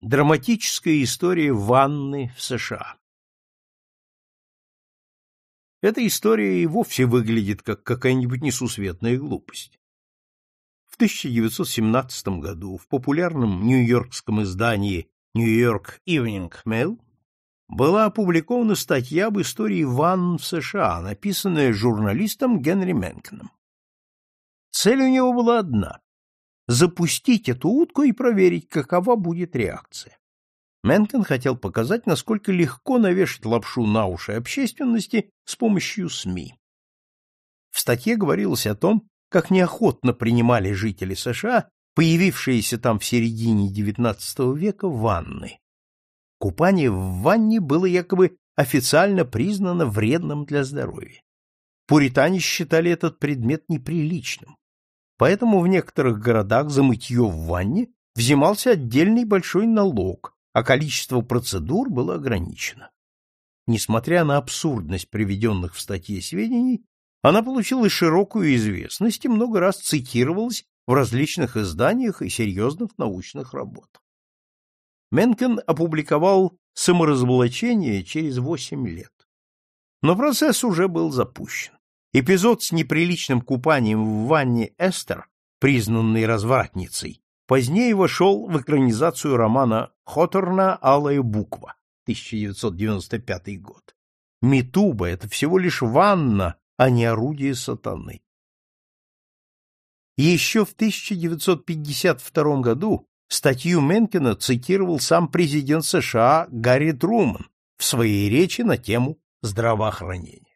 Драматическая история ванны в США. Эта история и вовсе выглядит как какая-нибудь несусветная глупость. В 1917 году в популярном нью-йоркском издании New York Evening Mail была опубликована статья об истории ванн в США, написанная журналистом Генри Менкеном. Цель у него была одна запустить эту утку и проверить, какова будет реакция. Менкен хотел показать, насколько легко навешать лапшу на уши общественности с помощью СМИ. В статье говорилось о том, как неохотно принимали жители США появившиеся там в середине XIX века ванны. Купание в ванне было якобы официально признано вредным для здоровья. Пуритане считали этот предмет неприличным. Поэтому в некоторых городах за мытье в ванне взимался отдельный большой налог, а количество процедур было ограничено. Несмотря на абсурдность приведенных в статье сведений, она получила широкую известность и много раз цитировалась в различных изданиях и серьезных научных работах. Менкен опубликовал «Саморазоблачение» через восемь лет. Но процесс уже был запущен. Эпизод с неприличным купанием в ванне Эстер, признанной развратницей, позднее вошел в экранизацию романа Хоторна «Алая буква» 1995 год. Митуба — это всего лишь ванна, а не орудие сатаны. Еще в 1952 году статью Менкена цитировал сам президент США Гарри Труман в своей речи на тему здравоохранения.